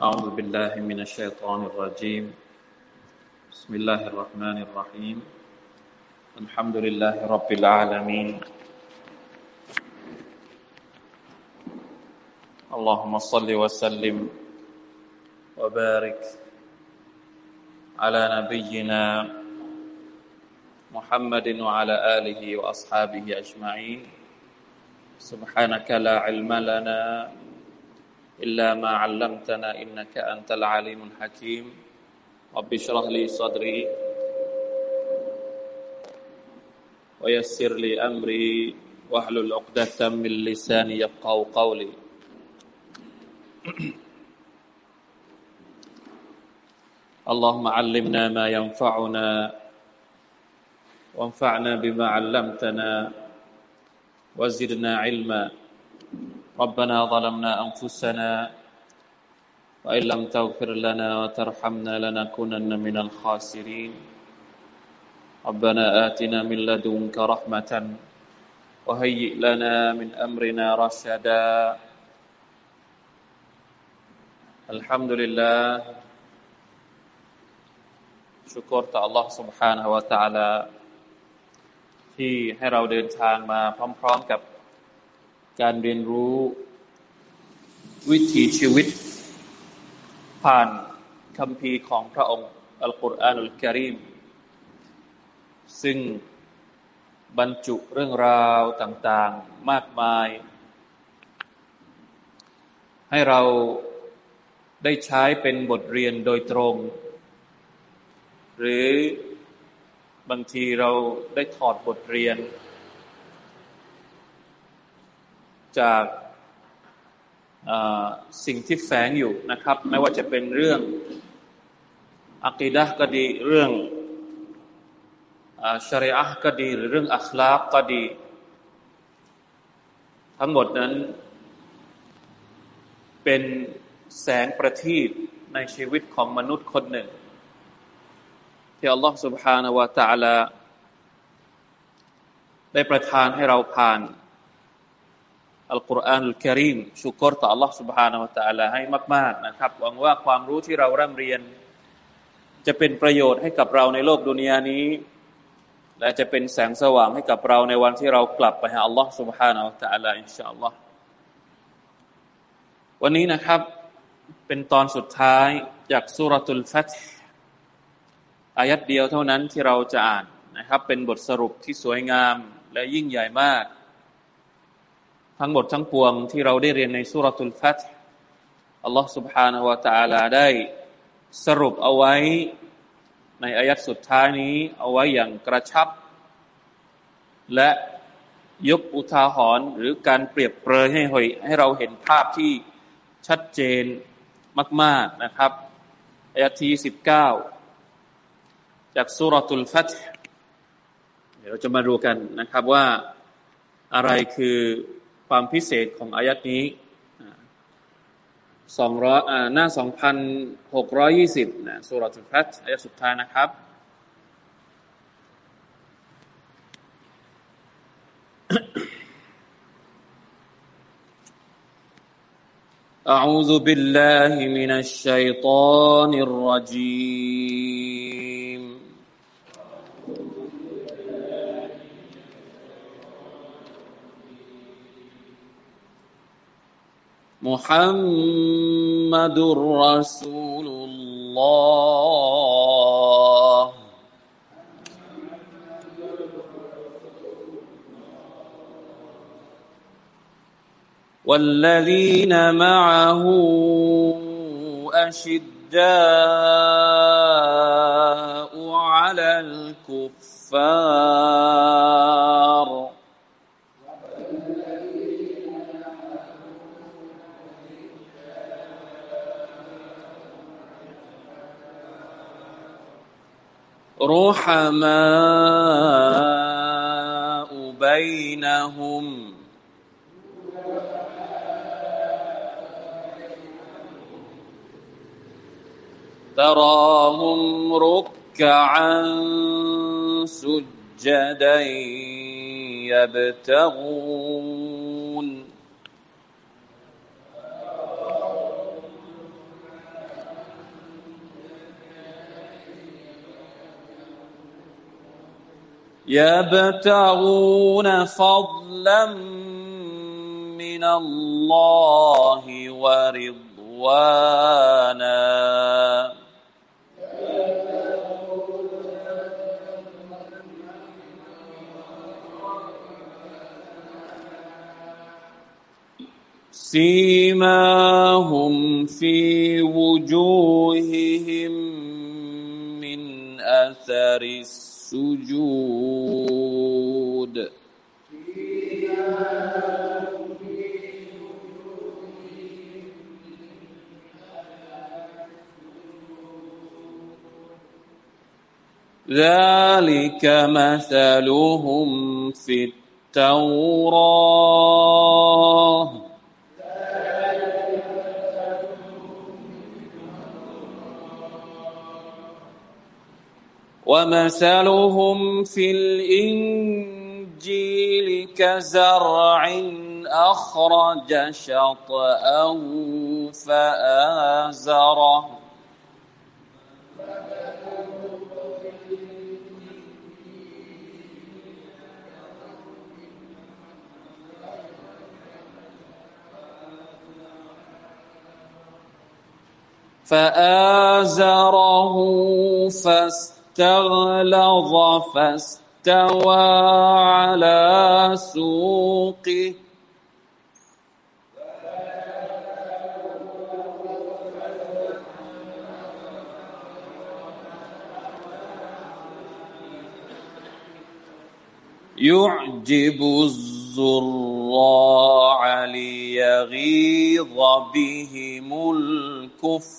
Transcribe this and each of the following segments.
أعوذ بالله من الشيطان الرجيم. بسم الله الرحمن الرحيم. الحمد لله رب العالمين. اللهم صل وسلم وبارك على نبينا محمد وعلى آله وأصحابه أجمعين. سبحانك لا علم لنا إلا ما علمتنا إنك أنت العليم الحكيم. رب اشرح لي صدري ويسر لي أمري واحلل عقدة من لساني يفقهوا قولي. اللهم علمنا ما ينفعنا وانفعنا بما علمتنا وزدنا علما. ربنا ظلمنا أنفسنا وإن لم تغفر لنا وترحمنا لنكونن من الخاسرين ربنا آتنا من لدنك رحمة وهيئ لنا من أمرنا رشدا الحمد لله ชุกรต่อ Allah سبحانه และ تعالى ที่ให้เราเดินทางมาพร้อมๆกับ การเรียนรู้วิถีชีวิต ผ่านคำพีของพระองค์อัลกุรอานุลกิริมซึ่งบรรจุเรื่องราวต่าง ๆ มากมาย ให้เราได้ใช้เป็นบทเรียนโดยตรง หรือบางทีเราได้ถอดบทเรียน จากสิ่งที่แฝงอยู่นะครับ ไม่ว่าจะเป็นเรื่องอักีดะก็ดีเรื่องชริอะก็ดี หรือเรื่องอัคลาฟก็ดี ทั้งหมดนั้น เป็นแสงประทีปในชีวิตของมนุษย์คนหนึ่ง ที่อัลลอฮฺ سبحانه และ تعالى ได้ประทานให้เราผ่าน อัลกุรอานอัลกิริมชุกรต่อ Allah سبحانه และ تعالى ให้มากๆนะครับหวังว่าความรู้ที่เราร่ำเรียน จะเป็นประโยชน์ให้กับเราในโลกดุนยานี้ และจะเป็นแสงสว่างให้กับเราในวันที่เรากลับไปหา Allah سبحانه และ تعالى อินชาอัลลอฮ์วันนี้นะครับ เป็นตอนสุดท้ายจากสุรตุลฟัตอายัดเดียวเท่านั้นที่เราจะอ่านนะครับ เป็นบทสรุปที่สวยงามและยิ่งใหญ่มาก ทั้งหมดทั้งปวงที่เราได้เรียนในสุรทูลฟัตอัลลอฮ์ سبحانه และ تعالى ได้สรุปเอาไว้ในอายัดสุดท้ายนี้ เอาไว้อย่างกระชับ และยกอุทาหรณ์หรือการเปรียบเปรยให้หอยให้เราเห็นภาพที่ชัดเจนมาก ๆนะครับอายะที่สิบเก้าจากสุรทูลฟัตเดี๋ยวเราจะมาดูกันนะครับว่าอะไรคือ ความพิเศษของอายัดนี้สองร้อยหน้าสองพันหกร้อยี่สิบนะสุรสุฟัตอายัดสุดท้ายนะครับ أعوذ بالله من الشيطان الرجيم محمد رسول الله. والذين معه أشداء على الكفار. رحماء بينهم. تراهم ركعا سجدا يبتغون. يبتغون فضلا من الله ورضوانا. سيماهم في وجوههم من أثر السجود ذلك مثلهم في التوراة. ومثلهم في الإنجيل كزرع أخرج شطأه فآزره. فآزره فاستغلظ استغلظ فاستوى على سوقه. يعجب الزراع ليغيظ بهم الكفار.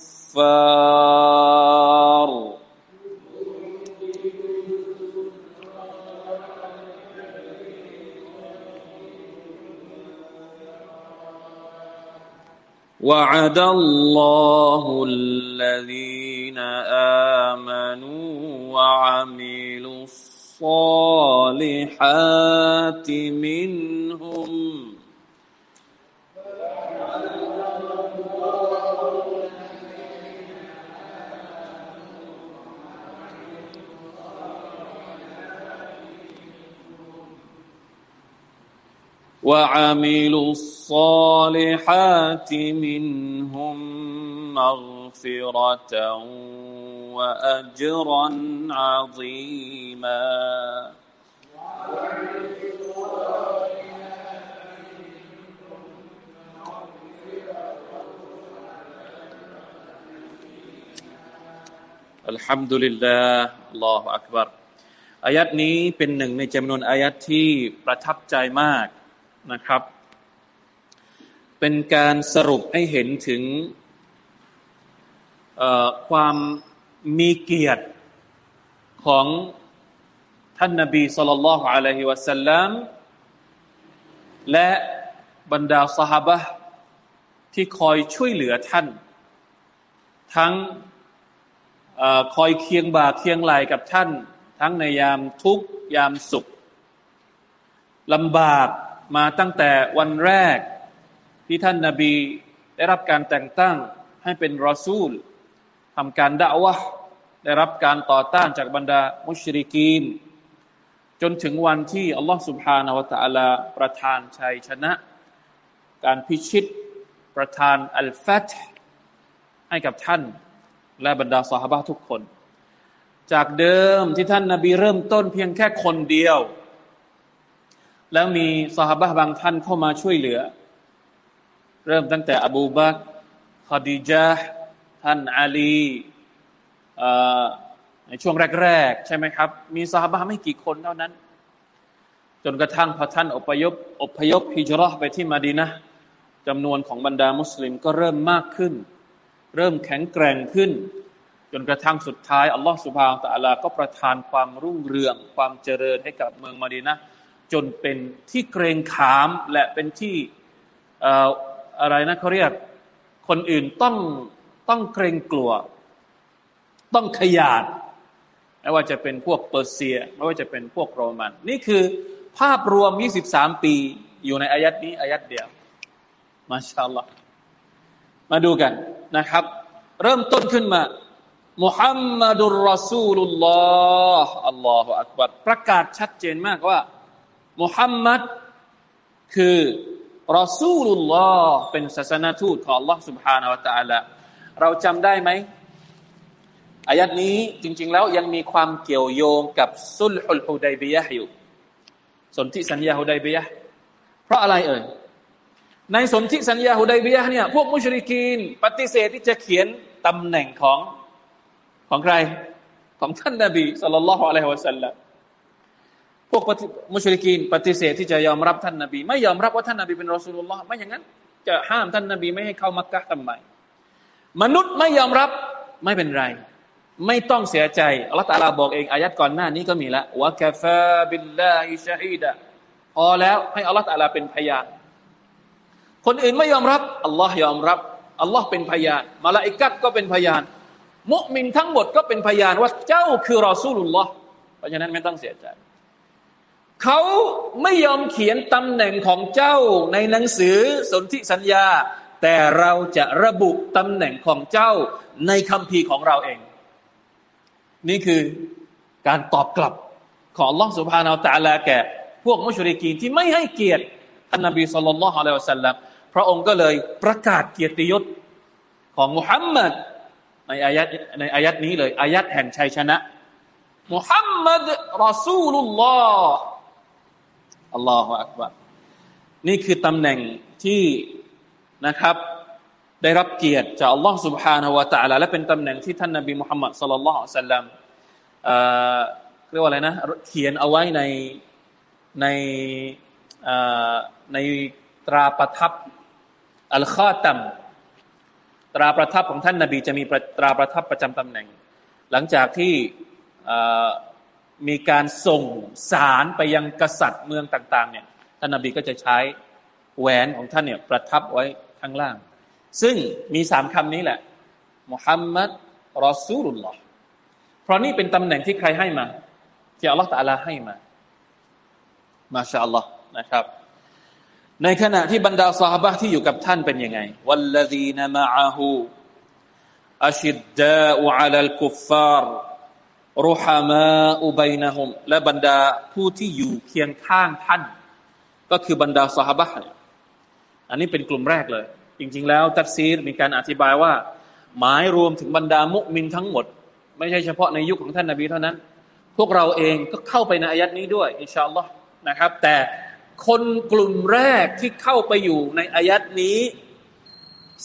وعد الله الذين آمنوا وعملوا الصالحات منهم وعملوا الصالحات منهم مغفرة وأجرا عظيما الحمد لله الله أكبر อายัดนี้เป็นหนึ่งในจำนวนอายัดที่ประทับใจมาก นะครับ เป็นการสรุปให้เห็นถึงความมีเกียรติของท่านนบีสุลต่านละฮ์อะลัยฮิวะสัลลัมและบรรดาสหบะที่คอยช่วยเหลือท่าน ทั้งอคอยเคียงบ่าเคียงไหลกับท่าน ทั้งในยามทุกยามสุขลำบาก มาตั้งแต่วันแรกที่ท่านนาบีได้รับการแต่งตั้งให้เป็นรอซูลทำการด่าวะได้รับการต่อต้านจากบรรดามุชริกีน จนถึงวันที่อัลลอฮฺสุบฮานาวะตะอัลาประทานชัยชนะ การพิชิตประทานอัลฟัตให้กับท่าน และบรรดาสหบะทุกคน จากเดิมที่ท่านนาบีเริ่มต้นเพียงแค่คนเดียว แล้วมีสหบะบางท่านเข้ามาช่วยเหลือ เริ่มตั้งแต่อบูบักคดีจาท่านอาลีในช่วงแรก ๆ ใช่ไหมครับ มีสหบะไม่กี่คนเท่านั้น จนกระทั่งพอท่านอพยพอพยพฮิจรัไปที่มาดีนะจำนวนของบรรดามุสลิมก็เริ่มมากขึ้น เริ่มแข็งแกร่งขึ้น จนกระทั่งสุดท้าย อัลลอฮฺสุบฮานตะอัลาก็ประทานความรุ่งเรืองความเจริญให้กับเมืองมาดีนะ จนเป็นที่เกรงขามและเป็นที่อะไรนะเขาเรียกคนอื่นต้องต้องเกรงกลัว ต้องขยาดไม่ว่าจะเป็นพวกเปอร์เซียไม่ว่าจะเป็นพวกโรมัน นี่คือภาพรวม 23 ปีอยู่ในอายัดนี้อายัดเดียวมาชาอัลลอฮ์มาดูกันนะครับ เริ่มต้นขึ้นมามุฮัมมัดุลรอซูลุลลอฮ์อัลลอฮฺอักบัรประกาศชัดเจนมากว่า มุฮัมมัดคือรอซูลุลลอฮ์เป็นศาสนาทูตของ Allah سبحانه และ تعالى เราจำได้ไหมอายัดนี้จริง ๆ แล้วยังมีความเกี่ยวโยงกับสุลฮุลฮุดัยบียะอยู่สนธิสัญญาฮุดัยบียะเพราะอะไรเอ่ยในสนธิสัญญาฮุดัยบียะเนี่ยพวกมุชริกีนปฏิเสธที่จะเขียนตำแหน่งของของใครของท่านนาบีสุลต่านละฮ์อะลัยฮิวะสัลลัม พวกมุชริกีนปฏิเสธที่จะยอมรับท่านนาบี ไม่ยอมรับว่าท่านนาบีเป็นรอสูลุลลอฮ์ไม่อย่างนั้น จะห้ามท่านนาบีไม่ให้เข้ามักกะทำไมมนุษย์ไม่ยอมรับไม่เป็นไร ไม่ต้องเสียใจอัลลอฮฺตาลาบอกเองอายัดก่อนหน้านี้ก็มีล้วะกาฟาบิลลาฮิชาฮีดะพอแล้วให้อัลลอฮฺตาลาเป็นพยาน คนอื่นไม่ยอมรับอัลลอฮ์ยอมรับอัลลอฮ์เป็นพยานมาลาอิกัดก็เป็นพยาน มุมินทั้งหมดก็เป็นพยานว่าเจ้าคือรอซูลุลลอฮ์เพราะฉะนั้นไม่ต้องเสียใจ เขาไม่ยอมเขียนตำแหน่งของเจ้าในหนังสือสนธิสัญญา แต่เราจะระบุตำแหน่งของเจ้าในคำพีของเราเอง นี่คือการตอบกลับของลอสุภานาอัลตะลาแก่ พวกมุชริกีนที่ไม่ให้เกียรติท่านนบีสุลต่านละฮ์อะลัยฮิวสัลลัมพระองค์ก็เลยประกาศเกียรติยศของมุฮัมมัดในอายัดในอายัดนี้เลยอายัดแห่งชัยชนะมุฮัมมัดรอซูลุลลอฮ์ อัลลอฮฺอักบารนี่คือตำแหน่งที่นะครับ ได้รับเกียรติจากอัลลอฮฺ سبحانه และ تعالى และเป็นตำแหน่งที่ท่านนบีมุฮัมมัดสุลลัลลอฮุสัลลัมเรียกว่าอะไรนะเขียนเอาไว้ในในในตราประทับอัลคาตัมตราประทับของท่านนาบีจะมีตราประทับประจำตำแหน่ง หลังจากที่ มีการส่งสารไปยังกษัตริย์เมืองต่าง ๆ เนี่ยท่านนบีก็จะใช้แหวนของท่านเนี่ยประทับไว้ข้างล่าง ซึ่งมีสามคำนี้แหละมุฮัมมัดรอซูลุลลอฮ์เพราะนี่เป็นตำแหน่งที่ใครให้มา ที่อัลลอฮฺตะลาให้มามาชาอัลลอฮ์นะครับ ในขณะที่บรรดาสาบะที่อยู่กับท่านเป็นยังไงวัลลดีนมะอาหูอัชิดดาอุอัลลกุฟฟาร์ รุฮามาอุบัยนะฮุมและบรรดาผู้ที่อยู่เคียงข้างท่าน ก็คือบรรดาสาบะอันนี้เป็นกลุ่มแรกเลย จริง ๆ แล้ว ตัดซีรมีการอธิบายว่า หมายรวมถึงบรรดามุมินทั้งหมด ไม่ใช่เฉพาะในยุคของท่านนาบีเท่านั้น พวกเราเองก็เข้าไปในอายัดนี้ด้วย อินชาอัลลอฮ์นะครับ แต่คนกลุ่มแรกที่เข้าไปอยู่ในอายัดนี้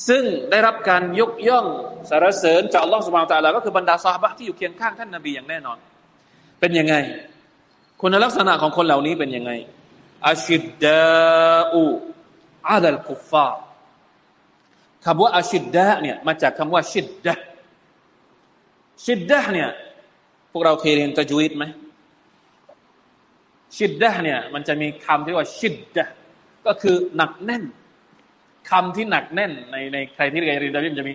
ซึ่งได้รับการยกย่องสรรเสริญจากอัลลอฮฺสุบานตะลาก็คือบรรดาซาฮบะที่อยู่เคียงข้างท่านนาบีอย่างแน่นอน เป็นยังไง คุณลักษณะของคนเหล่านี้เป็นยังไงอาชิดดาอูอาดัลกุฟฟาคำว่าอาชิดดะเนี่ยมาจากคำว่าชิดดะชิดดะเนี่ยพวกเราเคยเรียนตะจวีดไหมชิดดะเนี่ยมันจะมีคำที่ว่าชิดดะก็คือหนักแน่น คำที่หนักแน่นในในใครที่เรียนรีดาวิมจะมี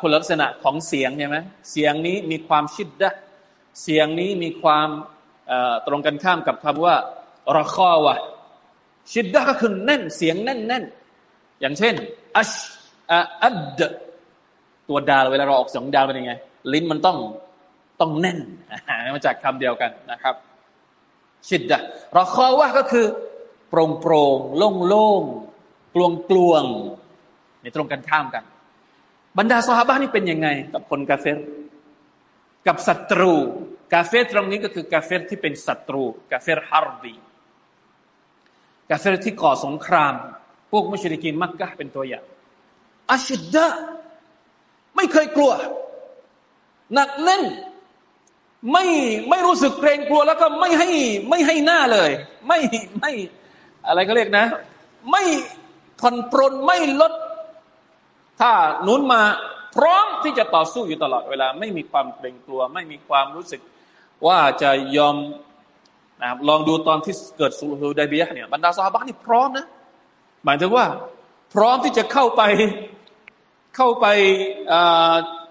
คุณลักษณะของเสียงใช่ไหมเสียงนี้มีความชิดดะเสียงนี้มีความตรงกันข้ามกับคำว่าระคอวะชิดดะก็คือแน่นเสียงแน่นแน่นอย่างเช่นอัชอัดตัวดาวเวลาเราออกเสียงดาวเป็นยังไง ลิ้นมันต้องต้องแน่นมาจากคำเดียวกันนะครับ ชิดดะรอคอวะก็คือโปร่งโปร่งโล่งโล่ง กลวงกลวงในตรงกันข้ามกัน บรรดาสหบะนี่เป็นยังไง กับคนกาเฟรกับศัตรู กาเฟรตรงนี้ก็คือกาเฟรที่เป็นศัตรู กาเฟร حربي กาเฟรที่ก่อสงคราม พวกมุชริกินมักกะเป็นตัวอย่าง أشداء ไม่เคยกลัว หนักแน่นไม่ไม่รู้สึกเกรงกลัวแล้วก็ไม่ให้ไม่ให้หน้าเลย ไม่ไม่อะไรก็เรียกนะ ไม่ ผ่อนปรนไม่ลด ถ้านุนมาพร้อมที่จะต่อสู้อยู่ตลอดเวลา ไม่มีความเกรงกลัว ไม่มีความรู้สึกว่าจะยอมนะครับลองดูตอนที่เกิดสุลฮุดายเบียเนี่ยบรรดาสาบะนี่พร้อมนะ หมายถึงว่า พร้อมที่จะเข้าไปเข้าไป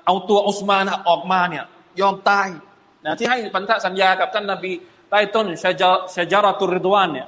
เอาตัวอุสมานออกมาเนี่ยยอมตายนะที่ให้พันธสัญญากับท่านนาบีใต้ต้นชาจาชาจราตุริดวานเนี่ย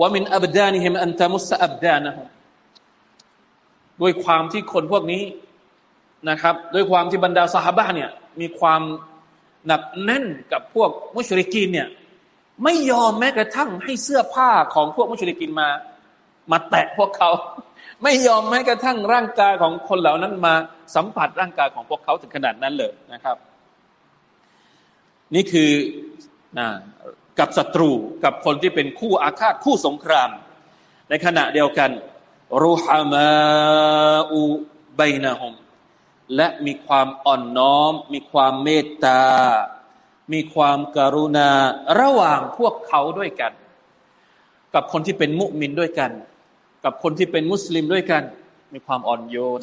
ว่ามินอับดานิฮิมอันตามุสอับดานะฮ์ด้วยความที่คนพวกนี้นะครับ ด้วยความที่บรรดาสหบะเนี่ย มีความหนักแน่นกับพวกมุชริกีนเนี่ย ไม่ยอมแม้กระทั่งให้เสื้อผ้าของพวกมุชริกินมา มาแตะพวกเขาไม่ยอมแม้กระทั่งร่างกายของคนเหล่านั้นมาสัมผัสร่างกายของพวกเขาถึงขนาดนั้นเลยนะครับ นี่คือ กับศัตรูกับคนที่เป็นคู่อาฆาตคู่สงคราม ในขณะเดียวกันรูฮามาอูไบนาฮมและมีความอ่อนน้อม มีความเมตตา มีความกรุณาระหว่างพวกเขาด้วยกัน กับคนที่เป็นมุมินด้วยกัน กับคนที่เป็นมุสลิมด้วยกัน มีความอ่อนโยน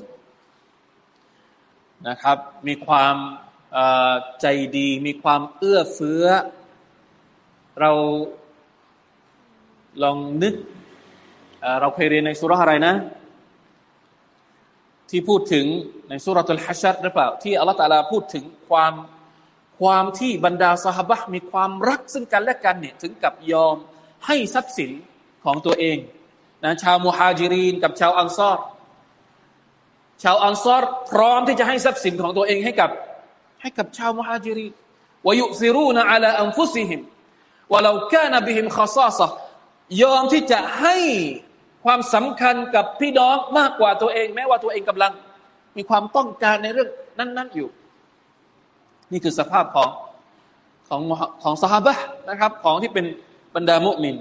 นะครับ มีความใจดี มีความเอื้อเฟื้อ เราลองนึกเราเคยเรียนในสุราอะไรนะ ที่พูดถึงในสุรทูลฮัชชัดหรือเปล่า ที่อัลลอฮฺตาลาพูดถึงความความที่บรรดาสหบะมีความรักซึ่งกันและกันเนี่ยถึงกับยอมให้ทรัพย์สินของตัวเองนะชาวมุฮาจิรีนกับชาวอังซอรชาวอังซอรพร้อมที่จะให้ทรัพย์สินของตัวเองให้กับให้กับชาวมุฮาจิรีนวยุซิรูนอัลาอันฟุซิฮิม ว่าเราแค่นบิฮิมข้าซาสยอมที่จะให้ความสำคัญกับพี่น้องมากกว่าตัวเอง แม้ว่าตัวเองกำลังมีความต้องการในเรื่องนั้น ๆอยู่ นี่คือสภาพของของของสหบะนะครับ ของที่เป็นบรรดามุมิน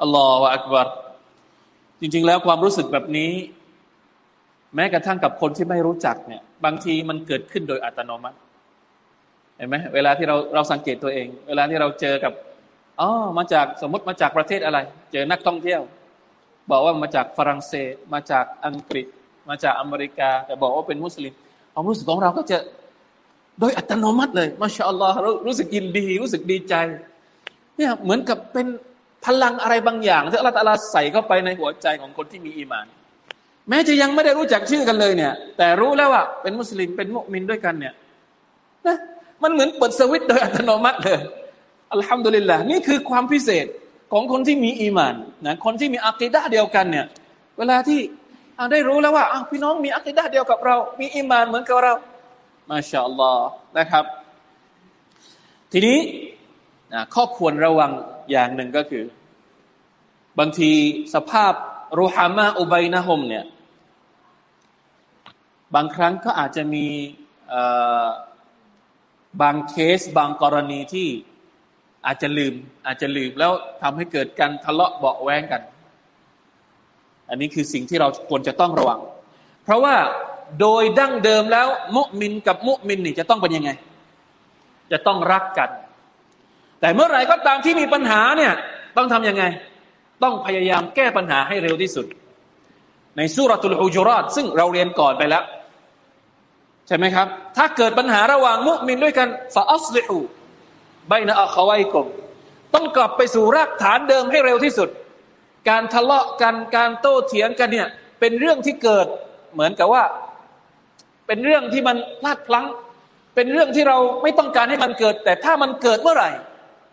อัลลอฮฺอักบารจริง ๆ แล้วความรู้สึกแบบนี้ แม้กระทั่งกับคนที่ไม่รู้จักเนี่ย บางทีมันเกิดขึ้นโดยอัตโนมัติ เห็นไหมเวลาที่เราเราสังเกตตัวเอง เวลาที่เราเจอกับ อ๋อมาจากสมมติมาจากประเทศอะไร เจอนักท่องเที่ยว บอกว่ามาจากฝรั่งเศส มาจากอังกฤษ มาจากอเมริกา แต่บอกว่าเป็นมุสลิมความรู้สึกของเราก็จะโดยอัตโนมัติเลยมาชาอัลลอฮ์รู้สึกยินดี รู้สึกดีใจเนี่ยเหมือนกับเป็นพลังอะไรบางอย่างที่อัลลอฮฺใส่เข้าไปในหัวใจของคนที่มีอีมาน แม้จะยังไม่ได้รู้จักชื่อกันเลยเนี่ย แต่รู้แล้วว่าเป็นมุสลิมเป็นมุมินด้วยกันเนี่ยนะมันเหมือนเปิดสวิตโดยอัตโนมัติเลย อัลฮัมดุลิลละนี่คือความพิเศษของคนที่มีอีมานนะคนที่มีอัคดะเดียวกันเนี่ยเวลาที่ได้รู้แล้วว่าพี่น้องมีอัคดะเดียวกับเรา มีอีมานเหมือนกับเรามาชาอัลลอฮ์นะครับ ทีนี้ข้อควรระวังอย่างหนึ่งก็คือ บางทีสภาพรูฮามาอุบัยนะฮมเนี่ยบางครั้งก็อาจจะมีบางเคสบางกรณีที่ อาจจะลืม อาจจะลืมแล้วทำให้เกิดการทะเลาะเบาแวงกัน อันนี้คือสิ่งที่เราควรจะต้องระวัง เพราะว่าโดยดั้งเดิมแล้ว มุมินกับมุมินนี่จะต้องเป็นยังไง จะต้องรักกัน แต่เมื่อไหร่ก็ตามที่มีปัญหาเนี่ยต้องทํำยังไง ต้องพยายามแก้ปัญหาให้เร็วที่สุด ในสุรตุลฮูจุรอดซึ่งเราเรียนก่อนไปแล้ว ใช่ไหมครับ ถ้าเกิดปัญหาระหว่างมุมินด้วยกันฟาอัสลิฮู ใบนาอัควัยกมต้องกลับไปสู่รากฐานเดิมให้เร็วที่สุด การทะเลาะกันการโต้เถียงกันเนี่ยเป็นเรื่องที่เกิดเหมือนกับว่า เป็นเรื่องที่มันพลาดพลั้ง เป็นเรื่องที่เราไม่ต้องการให้มันเกิด แต่ถ้ามันเกิดเมื่อไหร่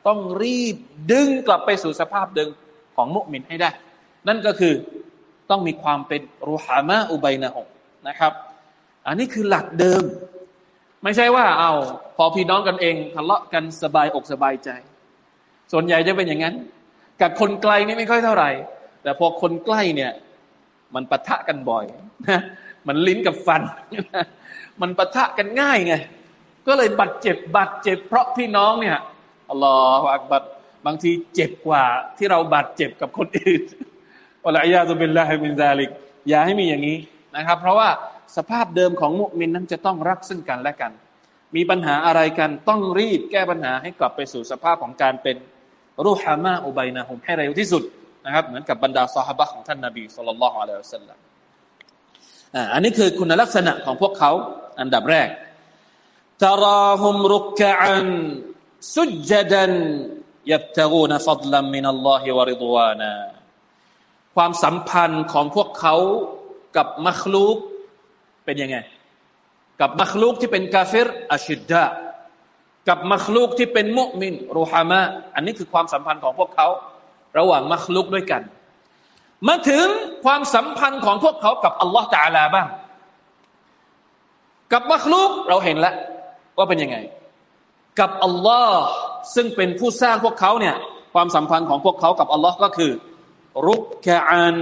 ต้องรีบดึงกลับไปสู่สภาพเดิมของมุมินให้ได้ นั่นก็คือต้องมีความเป็นรูฮามะอุบัยนะฮงนะครับ อันนี้คือหลักเดิม ไม่ใช่ว่าเอา พอพี่น้องกันเองทะเลาะกันสบายอกสบายใจ ส่วนใหญ่จะเป็นอย่างนั้น กับคนไกลนี่ไม่ค่อยเท่าไหร่ แต่พอคนใกล้เนี่ย มันปะทะกันบ่อยนะมันลิ้นกับฟัน มันปะทะกันง่ายไง ก็เลยบาดเจ็บบาดเจ็บ เพราะพี่น้องเนี่ย الله أكبر บางทีเจ็บกว่าที่เราบาดเจ็บกับคนอื่นالعياذ بالله من ذلك อย่าให้มีอย่างนี้นะครับ เพราะว่า สภาพเดิมของมุมินนั้นจะต้องรักซึ่งกันและกัน มีปัญหาอะไรกันต้องรีบแก้ปัญหาให้กลับไปสู่สภาพของการเป็นรูฮามะอุบัยนะฮุมให้เร็วที่สุดนะครับเหมือนกับบรรดาซอฮาบะของท่านนาบีสุลต่านละฮ์อะลัยฮุสัลลัมอันนี้คือคุณลักษณะของพวกเขาอันดับแรกตาราฮุมรุกอันสุจดันยับตะกูนฟัดลัมมินัลลอฮิวะริดวานะความสัมพันธ์ของพวกเขากับมัคลูก เป็นยังไง กับมัคลูกที่เป็นกาเฟรอัชิดดากับมัคลูกที่เป็นมุมินรูฮามะอันนี้คือความสัมพันธ์ของพวกเขา ระหว่างมัคลูกด้วยกัน มาถึงความสัมพันธ์ของพวกเขากับอัลลอฮฺตาลาบ้าง กับมัคลูกเราเห็นแล้วว่าเป็นยังไง กับอัลลอฮ์ซึ่งเป็นผู้สร้างพวกเขาเนี่ยความสัมพันธ์ของพวกเขากับอัลลอฮ์ก็คือ รุกกะอัน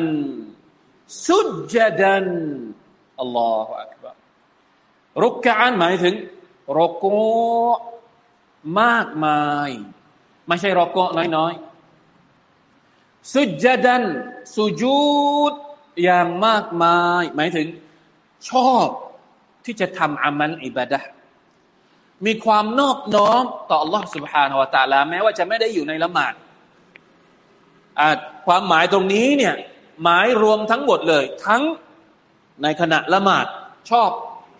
สุจจดัน อัลลอฮฺอักบารรุกกะอันหมายถึงรกโกมากมาย ไม่ใช่รกโกน้อยๆสุจจดันสุจูดอย่างมากมาย หมายถึงชอบที่จะทำอามันอิบาดะมีความนอบน้อมต่อ Allah سبحانه และ تعالى แม้ว่าจะไม่ได้อยู่ในละหมาดความหมายตรงนี้เนี่ยหมายรวมทั้งหมดเลย ทั้ง ในขณะละหมาดชอบ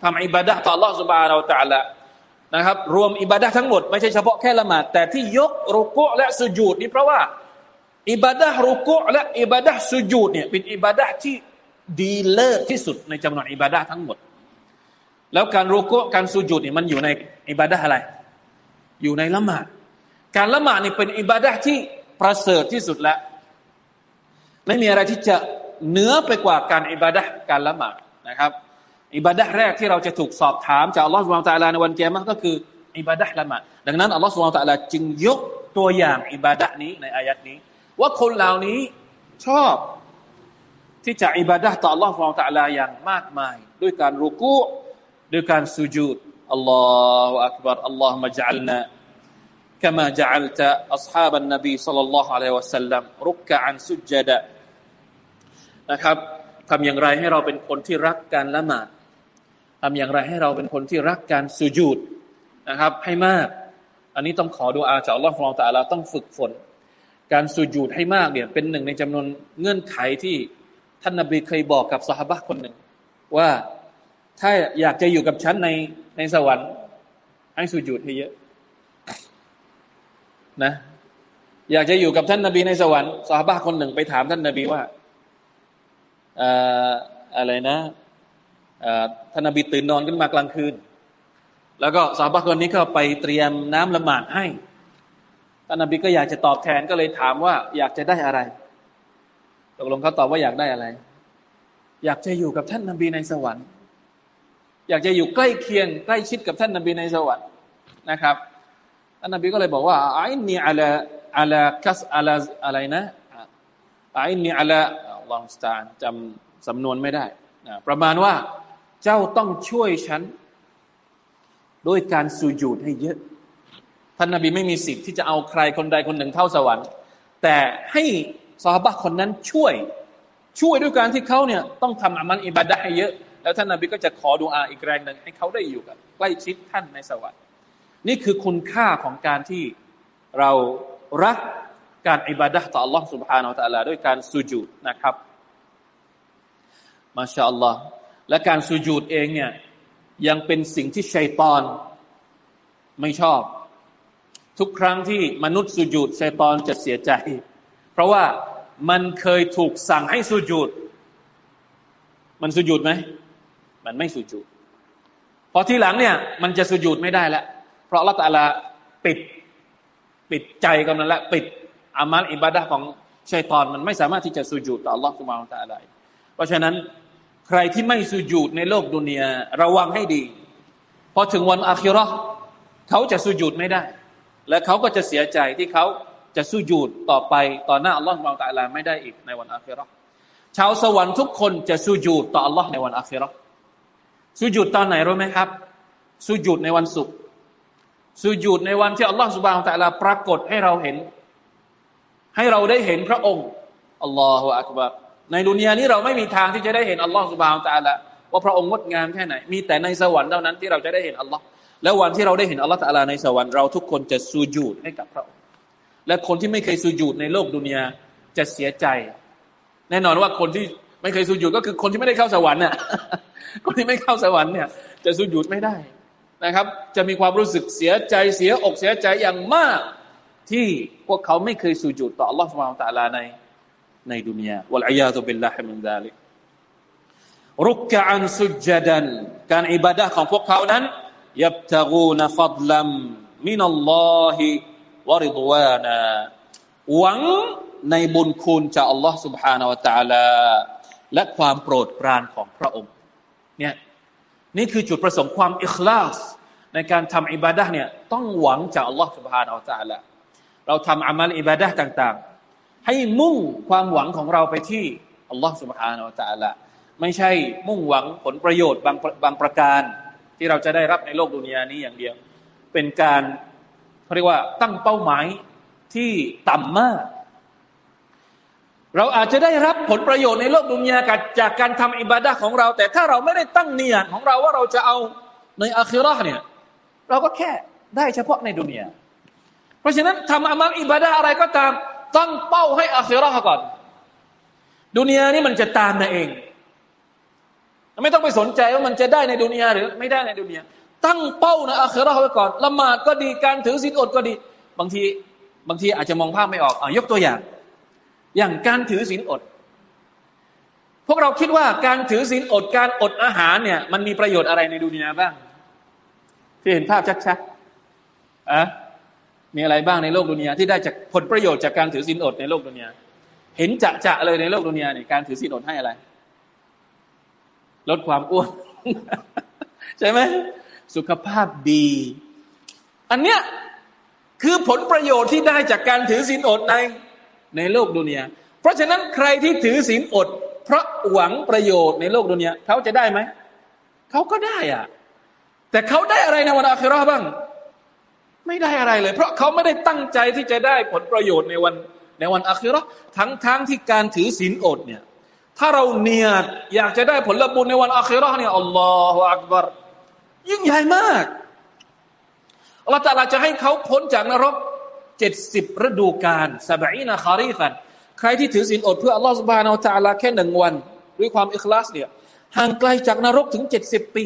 ทำอิบาดะต่อ Allah سبحانه และ تعالى นะครับรวมอิบาดะทั้งหมดไม่ใช่เฉพาะแค่ละหมาดแต่ที่ยกรุกุและสุญูดนี่เพราะว่า อิบาดะรุกุและอิบาดะสุญูดเนี่ยเป็นอิบาดะที่ดีเลิศที่สุดในจำนวนอิบาดะทั้งหมดแล้วการรุกุการสุญูดนี่มันอยู่ในอิบาดะอะไร อยู่ในละหมาด การละหมาดนี่เป็นอิบาดะที่ประเสริฐที่สุดแล้ว ไม่มีอะไรที่จะ เหนือไปกว่าการอิบาดะการละหมาดนะครับ อิบาดะแรกที่เราจะถูกสอบถามจากอัลลอฮฺสุบานตะลาในวันเกียรติก็คืออิบาดะละหมาด ดังนั้นอัลลอฮฺสุบานตะลาจึงยกตัวอย่างอิบาดะนี้ในอายัดนี้ ว่าคนเหล่านี้ชอบที่จะอิบาดะต่ออัลลอฮฺสุบานตะลาอย่างมากมาย ด้วยการรุกุด้วยการสุญูดอัลลอฮฺอักบารอัลลอฮฺมะจัลนา كما جعلت أصحاب النبي صلى الله عليه وسلم ركعا سجدا นะครับทำอย่างไรให้เราเป็นคนที่รักการละหมาดทำอย่างไรให้เราเป็นคนที่รักการสุญูดนะครับ ให้มาก อันนี้ต้องขอดูอาจากอัลลอฮฺของเราแต่เราต้องฝึกฝน การสุญูดให้มากเนี่ยเป็นหนึ่งในจำนวนเงื่อนไขที่ท่านนบีเคยบอกกับสหบะคนหนึ่ง ว่าถ้าอยากจะอยู่กับฉันในในสวรรค์ ให้สุญูดให้เยอะนะ อยากจะอยู่กับท่านนบีในสวรรค์สาบะคนหนึ่งไปถามท่านนบีว่า อะไรนะท่านนบีตื่นนอนขึ้นมากลางคืน แล้วก็สาบะคนนี้ก็ไปเตรียมน้ำละหมาดให้ท่านนบีก็อยากจะตอบแทนก็เลยถามว่า อยากจะได้อะไรตกลงเขาตอบว่าอยากได้อะไร อยากจะอยู่กับท่านนบีในสวรรค์ อยากจะอยู่ใกล้เคียง ใกล้ชิดกับท่านนบีในสวรรค์นะครับท่านนบีก็เลยบอกว่าไอ้นี่อะไรอะไรคัสอะไรอะไรนะไอ้นี่อะไร ลองสตาร์จำสำนวนไม่ได้นะประมาณว่าเจ้าต้องช่วยฉันด้วยการสุญูดให้เยอะ ท่านนบีไม่มีสิทธิ์ที่จะเอาใครคนใดคนหนึ่งเข้าสวรรค์ แต่ให้ซาบะคนนั้นช่วย ช่วยด้วยการที่เขาเนี่ยต้องทำอามันอิบาดะให้เยอะ แล้วท่านนาบีก็จะขอดูอาอีกแรงหนึ่งให้เขาได้อยู่กับใกล้ชิดท่านในสวรรค์ นี่คือคุณค่าของการที่เรารัก การอิบาดะต่อ Allah سبحانه และ تعالى ด้วยการสุญูดนะครับมาชาอัลลอฮ์และการสุญูดเองเนี่ยยังเป็นสิ่งที่ชัยตอนไม่ชอบ ทุกครั้งที่มนุษย์สุญูดชัยตอนจะเสียใจ เพราะว่ามันเคยถูกสั่งให้สุญูดมันสุญูดไหมมันไม่สุญูดพอทีหลังเนี่ย มันจะสุญูดไม่ได้แล้วเพราะละตาลาปิดปิดใจกำนันละปิด อามัลอิบาดะของชัยตอนมันไม่สามารถที่จะสุญูดต่อ Allah สุบานตะอะไรเพราะฉะนั้นใครที่ไม่สุญูดในโลกดุนยาระวังให้ดี พอถึงวันอาคิรอเขาจะสุญูดไม่ได้ และเขาก็จะเสียใจที่เขาจะสุญูดต่อไปต่อหน้าอัลลอฮฺสุบานตะอะไรไม่ได้อีกในวันอาคิรอชาวสวรรค์ทุกคนจะสุญูดต่อ Allah ในวันอาคิรอสุญูดตอนไหนรู้ไหมครับสุญูดในวันศุกร์สุญูดในวันที่อัลลอฮฺสุบานตะลาปรากฏให้เราเห็น ให้เราได้เห็นพระองค์อัลลอฮฺอักบารในดุนยานี้เราไม่มีทางที่จะได้เห็นอัลลอฮฺสุบานตะลาว่าพระองค์งดงามแค่ไหน มีแต่ในสวรรค์เท่านั้นที่เราจะได้เห็นอัลลอฮ์แล้ววันที่เราได้เห็นอัลลอฮฺตะลาในสวรรค์เราทุกคนจะสุญูดให้กับพระองค์และคนที่ไม่เคยสุญูดในโลกดุนยาจะเสียใจ แน่นอนว่าคนที่ไม่เคยสุญูดก็คือคนที่ไม่ได้เข้าสวรรค์น่ะคนที่ไม่เข้าสวรรค์เนี่ย จะสุญูดไม่ได้นะครับ จะมีความรู้สึกเสียใจเสียอกเสียใจอย่างมาก ที่พวกเขาไม่เคยสุญูดต่อ Allah سبحانه และ تعالى ในในดุนยาวัลอียาตุบิลลาฮิมินซาลิกรุกกะอันสุจดันการอิบาดะของพวกเขานั้นยับตะกูนฟัดลัมมินัลลอฮิวะริดวานาหวังในบุญคุณจากอัลลอฮ์ سبحانه และ تعالى และความโปรดปรานของพระองค์เนี่ยนี่คือจุดประสงค์ความอิคลาสในการทำอิบาดะเนี่ยต้องหวังจากอัลลอฮ์ سبحانه และ تعالى เราทำอามัลอิบาดะต่างๆ ให้มุ่งความหวังของเราไปที่อัลลอฮ์ سبحانه และ تعالى ไม่ใช่มุ่งหวังผลประโยชน์บางบางประการ ที่เราจะได้รับในโลกดุนยานี้อย่างเดียว เป็นการเขาเรียกว่าตั้งเป้าหมายที่ต่ำมาก เราอาจจะได้รับผลประโยชน์ในโลกดุนยาจากการทำอิบาดะของเรา แต่ถ้าเราไม่ได้ตั้งเนียดของเราว่าเราจะเอาในอาคิรอเนี่ย เราก็แค่ได้เฉพาะในดุนยา เพราะฉะนั้นทำอามัลอิบาดะอะไรก็ตาม ตั้งเป้าให้อาคิรอก่อน ดุนยานี่มันจะตามมาเอง ไม่ต้องไปสนใจว่ามันจะได้ในดุนยาหรือไม่ได้ในดุนยาตั้งเป้านะอาคราไว้ก่อนละหมาดก็ดีการถือศีลอดก็ดี บางทีบางทีอาจจะมองภาพไม่ออกอยกตัวอย่าง อย่างการถือศีลอด พวกเราคิดว่าการถือศีลอดการอดอาหารเนี่ย มันมีประโยชน์อะไรในดุนยาบ้าง ที่เห็นภาพชัดๆอะ มีอะไรบ้างในโลกดุนยาที่ได้จากผลประโยชน์จากการถือศีลอดในโลกดุนยาเห็นจะจะเลยในโลกดุนยาเนี่ยการถือศีลอดให้อะไร ลดความอ้วน ใช่ไหมสุขภาพดี อันเนี้ยคือผลประโยชน์ที่ได้จากการถือศีลอดในในโลกดุนยาเพราะฉะนั้นใครที่ถือศีลอด เพราะหวังประโยชน์ในโลกดุนยาเขาจะได้ไหมเขาก็ได้อะ แต่เขาได้อะไรในวันอาคิรอบ้าง ไม่ได้อะไรเลย เพราะเขาไม่ได้ตั้งใจที่จะได้ผลประโยชน์ในวันในวันอาคิรอทั้งทั้งที่การถือศีลอดเนี่ยถ้าเราเนียดอยากจะได้ผลบุญในวันอาคิรอเนี่ยอัลลอฮฺอักบารยิ่งใหญ่มากอัลลอฮฺตาลาจะให้เขาพ้นจากนรกเจ็ดสิบฤดูกาลสบอีนาคารีฟันใครที่ถือศีลอดเพื่ออัลลอฮฺสุบานอัลตาลาแค่หนึ่งวัน ด้วยความอิคลาสเนี่ยห่างไกลจากนรกถึงเจ็ดสิบปี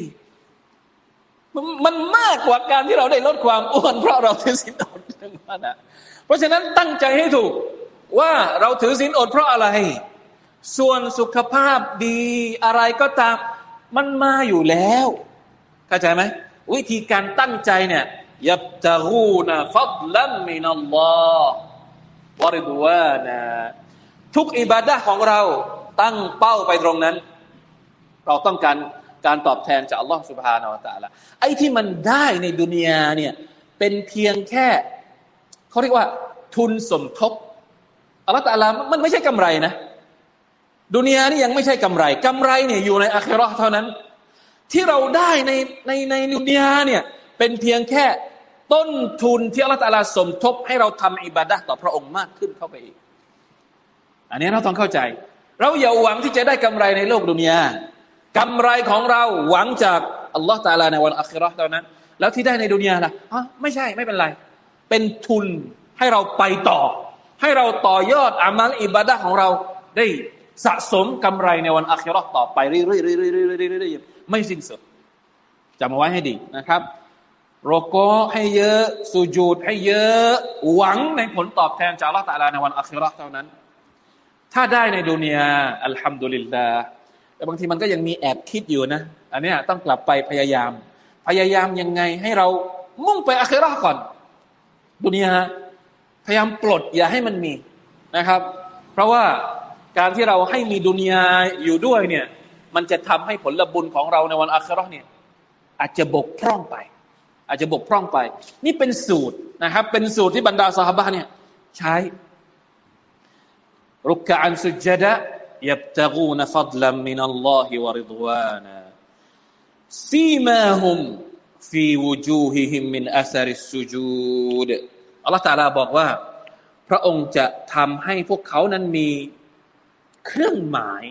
มันมากกว่าการที่เราได้ลดความอ้วนเพราะเราถือศีลอดหนึ่งวันนะเพราะฉะนั้นตั้งใจให้ถูกว่าเราถือศีลอดเพราะอะไร ส่วนสุขภาพดีอะไรก็ตาม มันมาอยู่แล้วเข้าใจไหมวิธีการตั้งใจเนี่ยยับตะกูนะฟัดลัมมินัลลอฮ์วริดวานะทุกอิบาดะของเราตั้งเป้าไปตรงนั้น เราต้องการ การตอบแทนจากอัลลอฮ์สุบฮานาอัลตะละไอ้ที่มันได้ในดุนยาเนี่ยเป็นเพียงแค่เขาเรียกว่าทุนสมทบอัลลอฮ์ตะลามันไม่ใช่กำไรนะ ดุนยานี่ยังไม่ใช่กำไรกำไรเนี่ยอยู่ในอาคราเท่านั้น ที่เราได้ในในในดุนยาเนี่ยเป็นเพียงแค่ต้นทุนที่อัลลอฮฺตาลาสมทบ ให้เราทำอิบาดะต่อพระองค์มากขึ้นเข้าไปอีก อันนี้เราต้องเข้าใจ เราอย่าหวังที่จะได้กำไรในโลกดุนยา กำไรของเราหวังจากอัลลอฮฺตาลาในวันอัคราเท่านั้น แล้วที่ได้ในดุนยาล่ะอ๋อไม่ใช่ไม่เป็นไร เป็นทุนให้เราไปต่อ ให้เราต่อยอดอามัลอิบาดะของเราได้สะสมกำไรในวันอาคิรอต่อไปเรื่อยๆๆๆๆไม่สิ้นสุดจำเอาไว้ให้ดีนะครับโรโกให้เยอะสุญูดให้เยอะหวังในผลตอบแทนจากอัลลอฮฺตาลาในวันอาคิรอเท่านั้น ถ้าได้ในดุนยาอัลฮัมดุลิลลาห์ แต่บางทีมันก็ยังมีแอบคิดอยู่นะ อันนี้ต้องกลับไปพยายาม พยายามยังไงให้เรามุ่งไปอาครอก่อน ดุนยาพยายามปลดอย่าให้มันมีนะครับ เพราะว่าการที่เราให้มีดุนยาอยู่ด้วยเนี่ย มันจะทำให้ผลบุญของเราในวันอาคราเนี่ย อาจจะบกพร่องไป อาจจะบกพร่องไป นี่เป็นสูตรนะครับ เป็นสูตรที่บรรดาสหบะเนี่ย ใช้รุกอันสุจดะ يبتغون فضلا من الله ورضوانا سيماهم في وجوههم من أثر السجود อัลลอฮฺตาลาบอกว่า พระองค์จะทำให้พวกเขานั้นมีเครื่องหมาย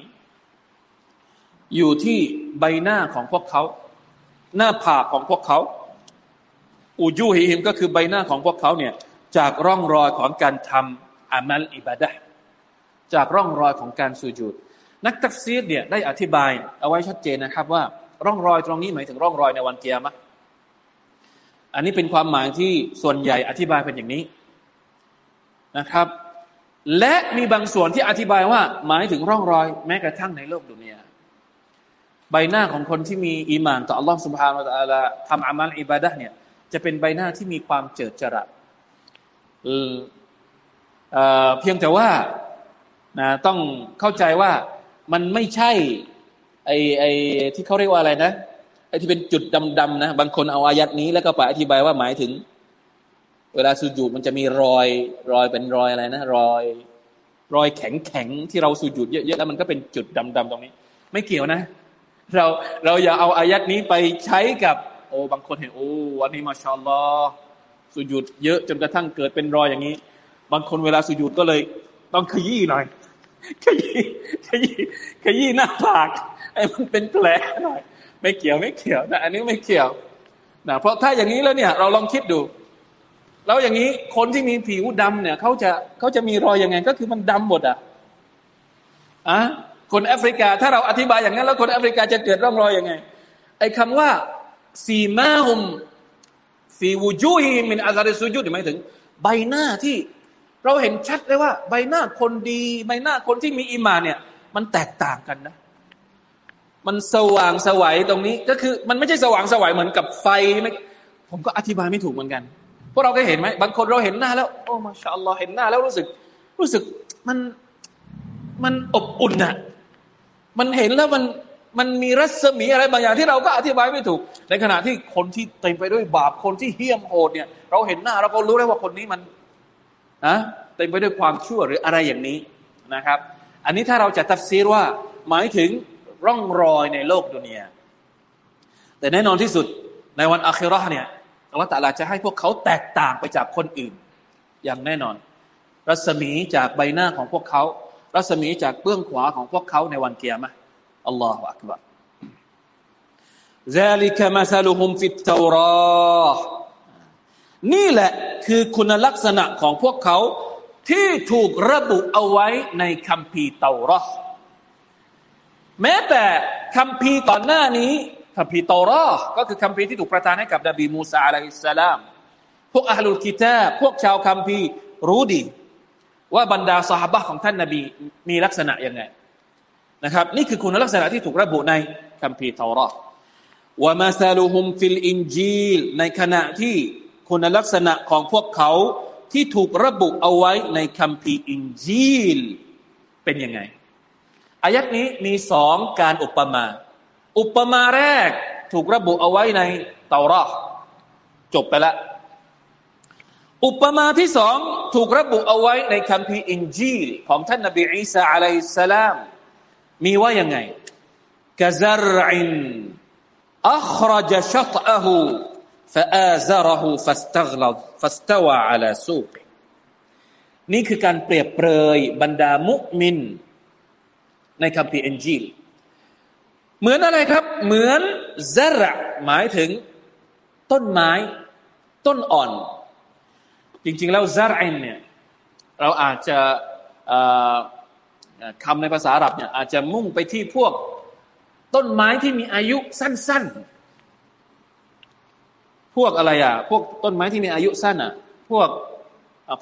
อยู่ที่ใบหน้าของพวกเขา หน้าผากของพวกเขา อูยูฮิฮิมก็คือใบหน้าของพวกเขาเนี่ย จากร่องรอยของการทำอามัลอิบาดะ จากร่องรอยของการสุญูดนักตักซีดเนี่ยได้อธิบายเอาไว้ชัดเจนนะครับว่าร่องรอยตรงนี้หมายถึงร่องรอยในวันเกียร์มะอันนี้เป็นความหมายที่ส่วนใหญ่อธิบายเป็นอย่างนี้นะครับ และมีบางส่วนที่อธิบายว่าหมายถึงร่องรอยแม้กระทั่งในโลกดุนยาใบหน้าของคนที่มีอีมานต่ออัลลอฮฺสุบฮานาอัลลอฮฺทำอามัลอิบาดะเนี่ยจะเป็นใบหน้าที่มีความเจิดจรัสเพียงแต่ว่า นะต้องเข้าใจว่ามันไม่ใช่ไอไอที่เขาเรียกว่าอะไรนะไอที่เป็นจุดดำๆนะ บางคนเอาอายัดนี้แล้วก็ไปอธิบายว่าหมายถึง เวลาสุญูดมันจะมีรอยรอยเป็นรอยอะไรนะรอย รอยแข็งแข็งที่เราสุญูดเยอะๆแล้วมันก็เป็นจุดดำๆตรงนี้ ไม่เกี่ยวนะ เราเราอย่าเอาอายัดนี้ไปใช้กับโอ้บางคนเห็นโอ้วันนี้มาชอลลอสุญูดเยอะจนกระทั่งเกิดเป็นรอยอย่างนี้ บางคนเวลาสุญูดก็เลยต้องขยี้หน่อย ขยี้ขยี้ขยี้หน้าผากไอ้มันเป็นแผลหน่อยไม่เกี่ยวไม่เกี่ยวนะอันนี้ไม่เกี่ยวนะเพราะถ้าอย่างนี้แล้วเนี่ย เราลองคิดดู แล้วอย่างนี้คนที่มีผิวดำเนี่ยเขาจะเขาจะมีรอยยังไง ก็คือมันดำหมดอะอะคนแอฟริกา ถ้าเราอธิบายอย่างนั้นแล้วคนแอฟริกาจะเกิดร่องรอยยังไง ไอ้คำว่าซีมาฮุมฟีวูจูฮีมินอาซาริซูจุดหมายถึง ใบหน้าที่ เราเห็นชัดเลยว่า ใบหน้าคนดี ใบหน้าคนที่มีอิมานเนี่ย มันแตกต่างกันนะ มันสว่างสวัยตรงนี้ ก็คือ มันไม่ใช่สว่างสวัยเหมือนกับไฟไม่ผมก็อธิบายไม่ถูกเหมือนกันพวกเราก็เห็นไหมบางคนเราเห็นหน้าแล้วโอ้มาชาอัลลอฮ์เห็นหน้าแล้วรู้สึก รู้สึกมันมันอบอุ่นอะมันเห็นแล้วมันมันมีรัศมีอะไรบางอย่างที่เราก็อธิบายไม่ถูก ในขณะที่คนที่เต็มไปด้วยบาปคนที่เหี้ยมโหดเนี่ย เราเห็นหน้าเราก็รู้แล้วว่าคนนี้มันนะเต็มไปด้วยความชั่วหรืออะไรอย่างนี้นะครับ อันนี้ถ้าเราจะตัดซีรว่า หมายถึงร่องรอยในโลกดุนยาแต่แน่นอนที่สุดในวันอาคิรอเนี่ยอัลลอฮฺตะลาจะให้พวกเขาแตกต่างไปจากคนอื่น อย่างแน่นอน รัศมีจากใบหน้าของพวกเขา รัศมีจากเบื้องขวาของพวกเขาในวันเกียรมะอัลลอฮฺอักบาร ذلك مثلهم في التوراة นี่แหละคือคุณลักษณะของพวกเขาที่ถูกระบุเอาไว้ในคัมภีร์เตารอแม้แต่คัมภีร์ก่อนหน้านี้คัมภีเตารอก็คือคัมภีร์ที่ถูกประทานให้กับนบีมูซาอะลัยฮิสสลาม พวก أهل الكتاب พวกชาวคัมภีร์รู้ดี ว่าบรรดาสหบะของท่านนบีมีลักษณะยังไงนะครับนี่คือคุณลักษณะที่ถูกระบุในคัมภีร์เตารอว่ามาซาลูฮุมฟิลอินจีลในขณะที่ คุณลักษณะของพวกเขาที่ถูกระบุเอาไว้ในคัมภีร์อินจีล เป็นยังไงอายัดนี้มีสองการอุปมา อุปมาแรกถูกระบุเอาไว้ในเตารอจบไปละอุปมาที่สองถูกระบุเอาไว้ในคัมภีร์อินจีล ของท่านนบีอีสาอะลัยฮิสสลาม มีว่ายังไงกะซรอินอัครจชัตอะฮู فآزره فاستغلظ فاستوى على سوق นี่คือการเปรียบเปรยบรรดามุมิน ในคัมภีร์อินจีลเหมือนอะไรครับ เหมือนซาระหมายถึงต้นไม้ต้นอ่อน จริงๆแล้วซาระเนี่ยเราอาจจะคำในภาษาอาหรับเนี่ยอาจจะมุ่งไปที่พวกต้นไม้ที่มีอายุสั้น ๆ พวกอะไรอะ พวกต้นไม้ที่มีอายุสั้นอะ พวก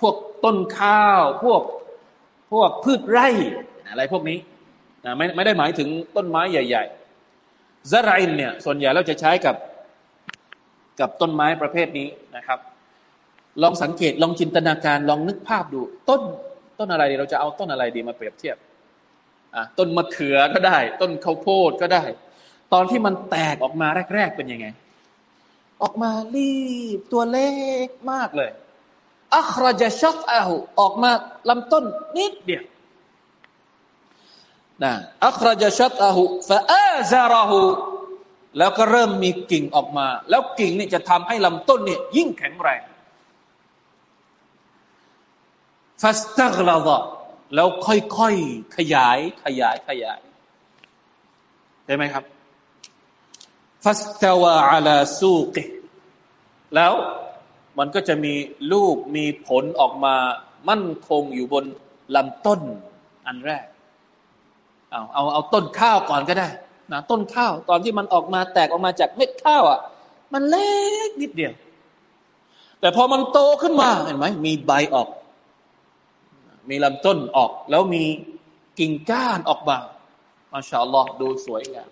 พวกต้นข้าว พวกพวกพืชไร่อะไรพวกนี้นะไม่ไม่ได้หมายถึงต้นไม้ใหญ่ๆซาริเนี่ย ส่วนใหญ่เราจะใช้กับกับต้นไม้ประเภทนี้นะครับ ลองสังเกตลองจินตนาการลองนึกภาพดู ต้นต้นอะไรดีเราจะเอาต้นอะไรดีมาเปรียบเทียบอะต้นมะเขือก็ได้ ต้นข้าวโพดก็ได้ ตอนที่มันแตกออกมาแรก ๆ เป็นยังไง ออกมารีบตัวเล็กมากเลยอัครจะช็อกอาหูออกมาลำต้นนิดเดียวนะอัครจะช็อกอาหูฟาอาซาราหูแล้วก็เริ่มมีกิ่งออกมา แล้วกิ่งนี่จะทำให้ลำต้นเนี่ยยิ่งแข็งแรงฟัสตักลาดแล้วค่อยๆขยายขยายขยายได้ไหมครับ ฟัสตาวาอาลาซูกแล้วมันก็จะมีลูกมีผลออกมามั่นคงอยู่บนลำต้นอันแรก เอาเอาเอาต้นข้าวก่อนก็ได้นะต้นข้าวตอนที่มันออกมาแตกออกมาจากเม็ดข้าวอะ มันเล็กนิดเดียว แต่พอมันโตขึ้นมาเห็นไหมมีใบออก มีลำต้นออก แล้วมีกิ่งก้านออกมามาชาอัลลอฮ์ดูสวยงาม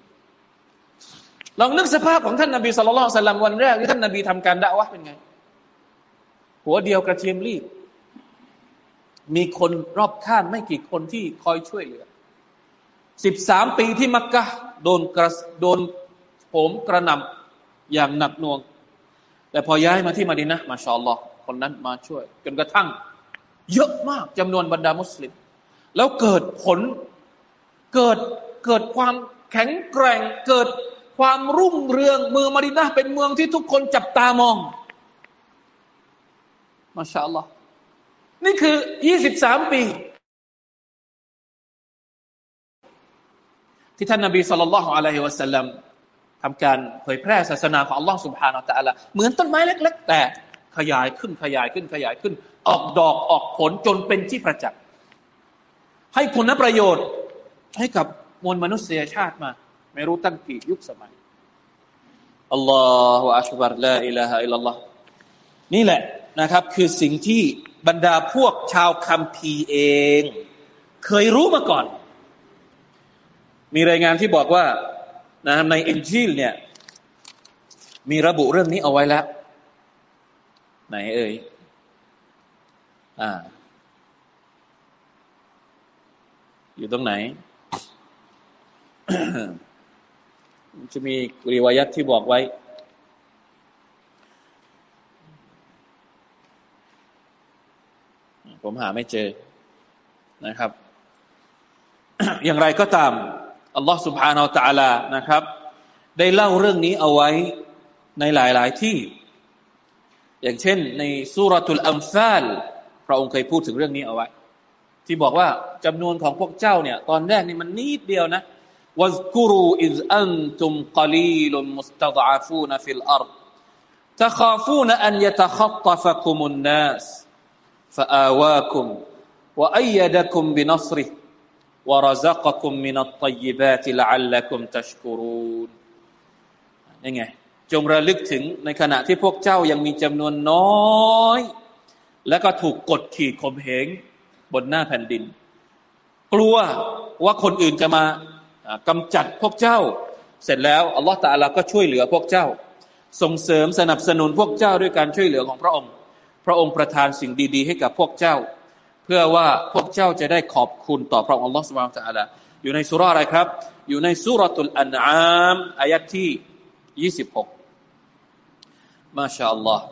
ลองนึกสภาพของท่านนบีสุลต่านสัลลัมวันแรกที่ท่านนบีทำการด่าวะเป็นไง หัวเดียวกระเทียมรีบ มีคนรอบข้างไม่กี่คนที่คอยช่วยเหลือสิบสามปีที่มักกะโดนกระโดนโผมกระนำอย่างหนักหน่วง แต่พอย้ายมาที่มาดินะมาชอลลอคนนั้นมาช่วย จนกระทั่ง เยอะมากจำนวนบรรดามุสลิม แล้วเกิดผลเกิดเกิดความแข็งแกร่งเกิด ความรุ่งเรืองเมืองมาดินะเป็นเมืองที่ทุกคนจับตามองมาชาอัลลอฮ์นี่คือยี่สิบสามปี ที่ท่านนบีสุลต่านละฮ์อะลัยฮิวะสัลลัมทำการเผยแพร่ศาสนาของอัลลอฮ์สุบฮานาตะอัลลอฮ์เหมือนต้นไม้เล็ก ๆ แต่ขยายขึ้นขยายขึ้นขยายขึ้น ออกดอกออกผลจนเป็นที่ประจักษ์ให้ผลประโยชน์ให้กับมวลมนุษยชาติมา ไม่รู้ตั้งกี่ยุคสมัยالله أكبر لا إله إلا الله นี่แหละนะครับ คือสิ่งที่บรรดาพวกชาวคัมภีร์เอง เคยรู้มาก่อน มีรายงานที่บอกว่านะในอินจีลเนี่ยมีระบุเรื่องนี้เอาไว้แล้ว ไหนเอ่ยอ่า อยู่ตรงไหน จะมีรีวายัตที่บอกไว้ผมหาไม่เจอนะครับ อย่างไรก็ตามอัลลอฮ์ سبحانه และ تعالى นะครับ ได้เล่าเรื่องนี้เอาไว้ในหลาย ๆ ที่ อย่างเช่น ในสุรทูลอัมซาลพระองค์เคยพูดถึงเรื่องนี้เอาไว้ ที่บอกว่าจำนวนของพวกเจ้าเนี่ย ตอนแรกนี่มันนิดเดียวนะ วัซกุรูอิซอันตุมกลีลุมุสตดอาฟูนฟิลอาร์ تخافون أن يتخطفكم الناس فآواكم وأيدكم بنصره ورزقكم من الطيبات لعلكم تشكرون นี่ไงจงระลึกถึงในขณะที่พวกเจ้ายังมีจำนวนน้อย และก็ถูกกดขี่ข่มเหงบนหน้าแผ่นดิน กลัวว่าคนอื่นจะมา กำจัดพวกเจ้า เสร็จแล้วอัลลอฮฺตาอัลาก็ช่วยเหลือพวกเจ้า ส่งเสริมสนับสนุนพวกเจ้าด้วยการช่วยเหลือของพระองค์ พระองค์ประทานสิ่งดี ๆ ให้กับพวกเจ้า เพื่อว่าพวกเจ้าจะได้ขอบคุณต่อพระองค์อัลลอฮฺสุบานตะอัลาอยู่ในสุราอะไรครับ อยู่ในสุรตุลอันอามอายัดที่ยี่สิบหกมาชาอัลลอฮ์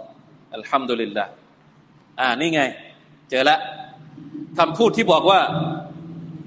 อัลฮัมดุลิลละอ่านี่ไง เจอละคำพูดที่บอกว่า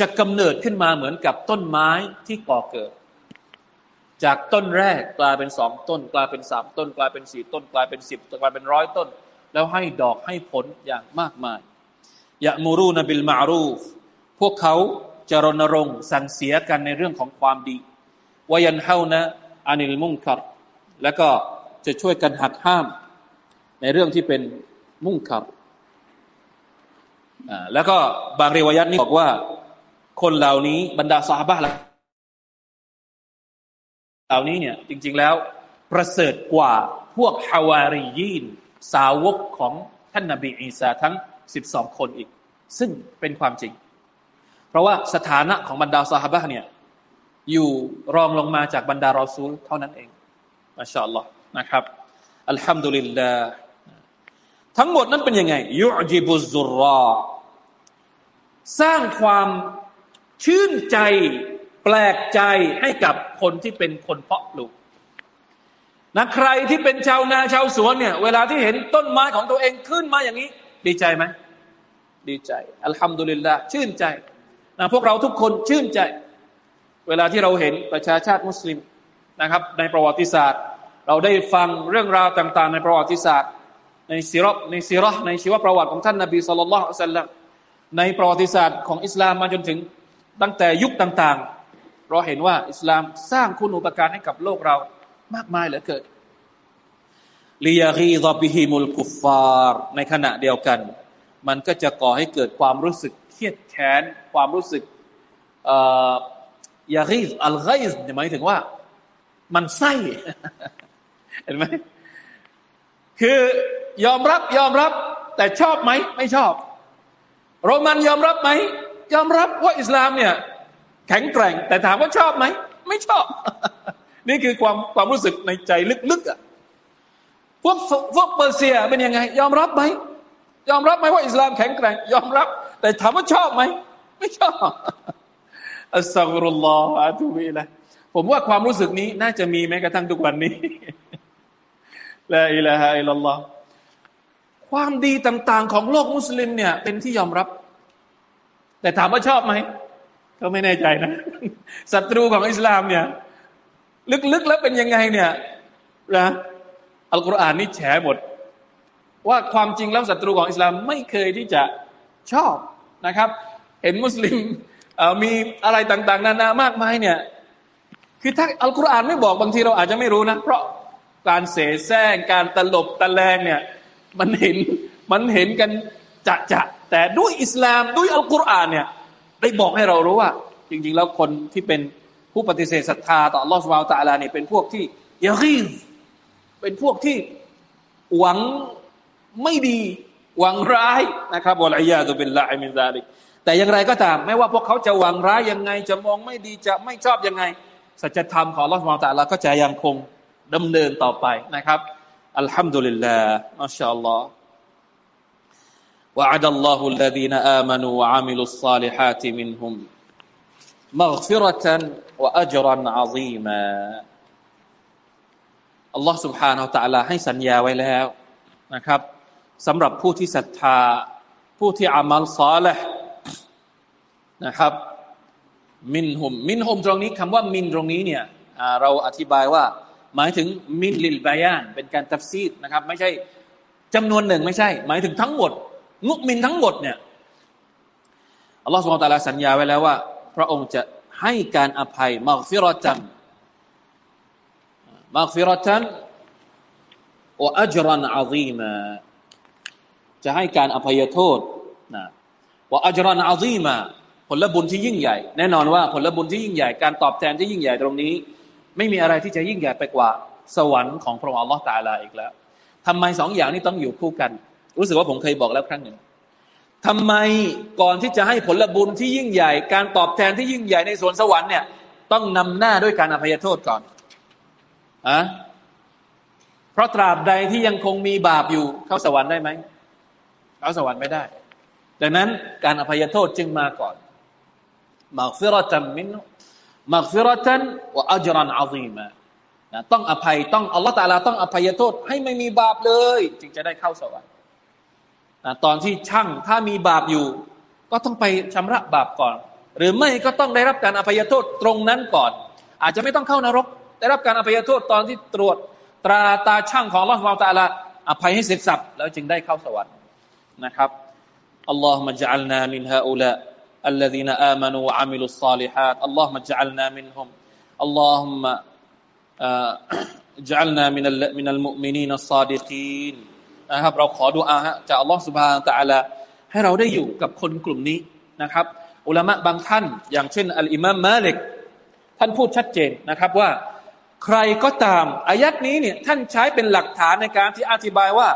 จะกำเนิดขึ้นมาเหมือนกับต้นไม้ที่ก่อเกิด จากต้นแรกกลายเป็นสองต้น กลายเป็นสามต้น กลายเป็นสี่ต้น กลายเป็นสิบกลายเป็นร้อยต้น แล้วให้ดอกให้ผลอย่างมากมายยะมูรูนบิลมารูฟพวกเขาจะรณรงค์สั่งเสียกันในเรื่องของความดีวายันเฮานะอานิลมุ่งคัรแล้วก็จะช่วยกันหักห้าม ในเรื่องที่เป็นมุ่งขับแล้วก็บางเรวยัตนี้บอกว่า คนเหล่านี้บรรดาซาบะเหล่านี้เนี่ยจริง ๆแล้ว ประเสริฐกว่าพวกฮาวารียีน สาวกของท่านนาบีอีสาทั้งสิบสองคนอีก ซึ่งเป็นความจริง เพราะว่าสถานะของบรรดาสหบะเนี่ยอยู่รองลงมาจากบรรดารอซูลเท่านั้นเองมาชอัลลอฮ์นะครับอัลฮัมดุลิลลาห์ทั้งหมดนั้นเป็นยังไงยุจิบุซุรอสร้างความ ชื่นใจแปลกใจให้กับคนที่เป็นคนเพาะปลูกนะใครที่เป็นชาวนาชาวสวนเนี่ย เวลาที่เห็นต้นไม้ของตัวเองขึ้นมาอย่างนี้ ดีใจไหมดีใจ อัลฮัมดุลิลละชื่นใจนะพวกเราทุกคนชื่นใจ เวลาที่เราเห็นประชาชาติมุสลิมนะครับ ในประวัติศาสตร์ เราได้ฟังเรื่องราวต่าง ๆ ในประวัติศาสตร์ ในซีรอในซีรอในชีวประวัติของท่านนบีสุลต่านละสัลลัมในประวัติศาสตร์ของอิสลามมาจนถึง ตั้งแต่ยุคต่าง ๆ เราเห็นว่าอิสลามสร้างคุณอุปการให้กับโลกเรามากมายเหลือเกินลียรีดบิฮิมุลกุฟฟาร์ในขณะเดียวกัน มันก็จะก่อให้เกิดความรู้สึกเครียดแค้นความรู้สึกยารีอัลไกซ์หมายถึงว่า มันไส้เห็นไหมคือยอมรับยอมรับ แต่ชอบไหม ไม่ชอบ โรมันยอมรับไหม ยอมรับว่าอิสลามเนี่ยแข็งแกร่ง แต่ถามว่าชอบไหม ไม่ชอบ นี่คือความความรู้สึกในใจลึกๆอะพวกพวกเปอร์เซียเป็นยังไง ยอมรับไหมยอมรับไหมว่าอิสลามแข็งแกร่ง ยอมรับ แต่ถามว่าชอบไหม ไม่ชอบอัสซาฟุรุลลอฮฺอะตูบิละผมว่าความรู้สึกนี้น่าจะมีแม้กระทั่งทุกวันนี้ละอิละฮะอิลลัลลอฮความดีต่าง ๆ ของโลกมุสลิมเนี่ยเป็นที่ยอมรับ แต่ถามว่าชอบไหมก็ไม่แน่ใจนะศัตรูของอิสลามเนี่ย ลึกๆแล้วเป็นยังไงเนี่ยนะอัลกุรอานนี่แฉหมด ว่าความจริงแล้วศัตรูของอิสลามไม่เคยที่จะชอบนะครับ เห็นมุสลิมมีอะไรต่างๆ นานามากมายเนี่ย คือถ้าอัลกุรอานไม่บอกบางทีเราอาจจะไม่รู้นะ เพราะการเสแสร้งการตลบตะแลงเนี่ย มันเห็นมันเห็นกันจะจะ แต่ด้วยอิสลามด้วยอัลกุรอานเนี่ยได้บอกให้เรารู้ว่า จริง ๆ แล้วคนที่เป็นผู้ปฏิเสธศรัทธาต่อลอสวาลตะลาเนี่ยเป็นพวกที่ยารีเป็นพวกที่หวังไม่ดีหวังร้ายนะครับวะลัยยาตุบิลลาฮิมินซาลิกแต่อย่างไรก็ตาม ไม่ว่าพวกเขาจะหวังร้ายยังไง จะมองไม่ดีจะไม่ชอบยังไงสัจธรรมของลอสวาลตะลาก็จะยังคงดำเนินต่อไปนะครับอัลฮัมดุลิลลาห์มาชาอัลลอฮ์ وعد الله الذين آمنوا وعملوا الصالحات منهم مغفرة وأجرا عظيما อัลลอฮ์ سبحانه และ تعالى ให้สัญญาไว้แล้วนะครับสำหรับผู้ที่ศรัทธา ผู้ที่อามัลซอลห์นะครับมินหุมมินหุมตรงนี้คำว่ามินตรงนี้เนี่ยเราอธิบายว่าหมายถึงมินลิลบายานเป็นการตัฟซีดนะครับ ไม่ใช่จำนวนหนึ่งไม่ใช่ หมายถึงทั้งหมด มุกมินทั้งหมดเนี่ยอัลลอฮฺสุบฮฺตะลาสัญญาไว้แล้วว่า พระองค์จะให้การอภัยมักฟิรตันมักฟิรตันวอัจรันอาซีมาจะให้การอภัยโทษนะว่าอัจรันอาซีมาผลบุญที่ยิ่งใหญ่ แน่นอนว่าผลบุญที่ยิ่งใหญ่ การตอบแทนที่ยิ่งใหญ่ตรงนี้ ไม่มีอะไรที่จะยิ่งใหญ่ไปกว่าสวรรค์ของพระองค์อัลลอฮฺตาลาอีกแล้วทำไมสองอย่างนี้ต้องอยู่คู่กัน รู้สึกว่าผมเคยบอกแล้วครั้งหนึ่งทำไมก่อนที่จะให้ผลบุญที่ยิ่งใหญ่ การตอบแทนที่ยิ่งใหญ่ในสวนสวรรค์เนี่ย ต้องนำหน้าด้วยการอภัยโทษก่อนอะเพราะตราบใดที่ยังคงมีบาปอยู่เข้าสวรรค์ได้ไหมเข้าสวรรค์ไม่ได้ ดังนั้นการอภัยโทษจึงมาก่อนมักฟิรตัมมินมักฟิรตันวะอัจรันอาซีมานะต้องอภัยต้องอัลลอฮฺตาลาต้องอภัยโทษให้ไม่มีบาปเลย จึงจะได้เข้าสวรรค์ ตอนที่ช่างถ้ามีบาปอยู่ ก็ต้องไปชำระบาปก่อน หรือไม่ก็ต้องได้รับการอภัยโทษตรงนั้นก่อน อาจจะไม่ต้องเข้านรก ได้รับการอภัยโทษตอนที่ตรวจตราตาช่างของอัลลอฮฺตาลาอภัยให้เสร็จสับแล้วจึงได้เข้าสวรรค์นะครับอัลลอฮฺมะจัลนามินฮาอุลา الذين آمنوا وعملوا الصالحات اللهم اجعلنا منهم اللهم اجعلنا من من المؤمنين الصادقين นะครับ เราขอดุอาฮะจากอัลลอฮฺสุบฮานตะอาลาให้เราได้อยู่กับคนกลุ่มนี้นะครับ อุลามะบางท่าน อย่างเช่น อัลอิมามมาลิกท่านพูดชัดเจนนะครับว่าใครก็ตามอายัดนี้เนี่ยท่านใช้เป็นหลักฐานในการที่อธิบายว่า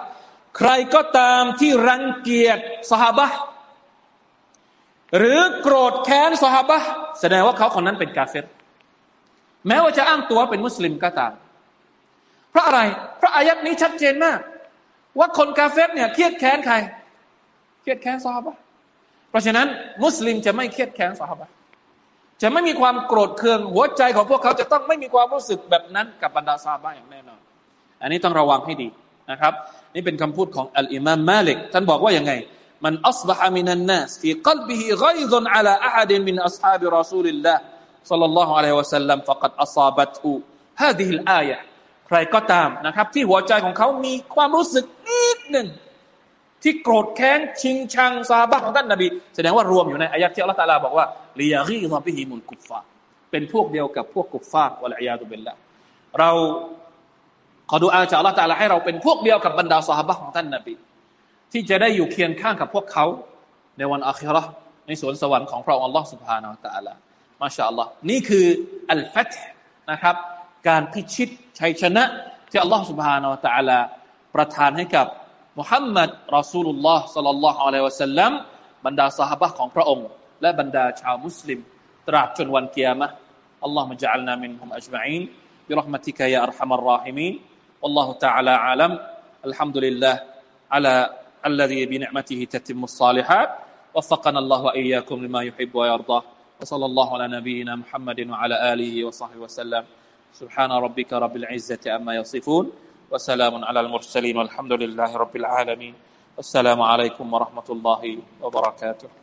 ใครก็ตามที่รังเกียจสหบะหรือโกรธแค้นสหบะแสดงว่าเขาคนนั้นเป็นกาเฟรแม้ว่าจะอ้างตัวเป็นมุสลิมก็ตาม เพราะอะไร เพราะอายัดนี้ชัดเจนมาก ว่าคนกาเฟรเนี่ยเครียดแค้นใคร เครียดแค้นสหบะเพราะฉะนั้น มุสลิมจะไม่เครียดแค้นสหบะจะไม่มีความโกรธเคืองหัวใจของพวกเขาจะต้องไม่มีความรู้สึกแบบนั้นกับบรรดาซาบะอย่างแน่นอน อันนี้ต้องระวังให้ดีนะครับ นี่เป็นคำพูดของอัลอิมามมาลิกท่านบอกว่าอย่างไง من أصبح من الناس في قلبه غيظ على أحد من أصحاب رسول الله صلى الله عليه ใครก็ตามนะครับ ที่หัวใจของเขามีความรู้สึกนิดหนึ่งที่โกรธแค้นชิงชังสหบะของท่านนบีแสดงว่ารวมอยู่ในอายะที่อัลลอฮฺตาลาบอกว่า ليغيظ بهم الكفارเป็นพวกเดียวกับพวกกุฟฟาวะลัยยาตุเบลละเราขอดูอาจากอัลลอฮฺตาลาให้เราเป็นพวกเดียวกับบรรดาซาบะของท่านนบีที่จะได้อยู่เคียงข้างกับพวกเขาในวันอาคิราในสวนสวรรค์ของพระองค์อัลลอฮฺสุบฮานาอัลตะลามาชาอัลลอฮ์นี่คืออัลฟัตนะครับการพิชิต ชัยชนะที่อัลลอฮฺสุบฮานาอัลตะลาประทานให้กับมุฮัมมัดรอซูลุลลอฮ์สัลลัลลอฮุอะลัยวะสัลลัมบรรดาสหบะของพระองค์ และบรรดาชาวมุสลิม ตราบจนวันกิยามะอัลลอฮฺมะจัลนามินฮุมอัจมะอีน برحمتك يا أرحم الراحمين والله تعالى أعلم الحمد لله على الذي بنعمته تتم الصالحات وفقنا الله وإياكم لما يحب ويرضى وصلى الله على نبينا محمد وعلى آله وصحبه وسلم سبحان ربك رب العزة أما يصفون وسلام على المرسلين والحمد لله رب العالمين. والسلام عليكم ورحمة الله وبركاته.